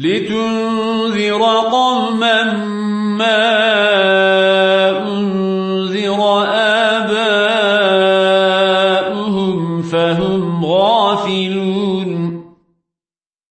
لتنذر قوما ما أنذر آباؤهم فهم غافلون.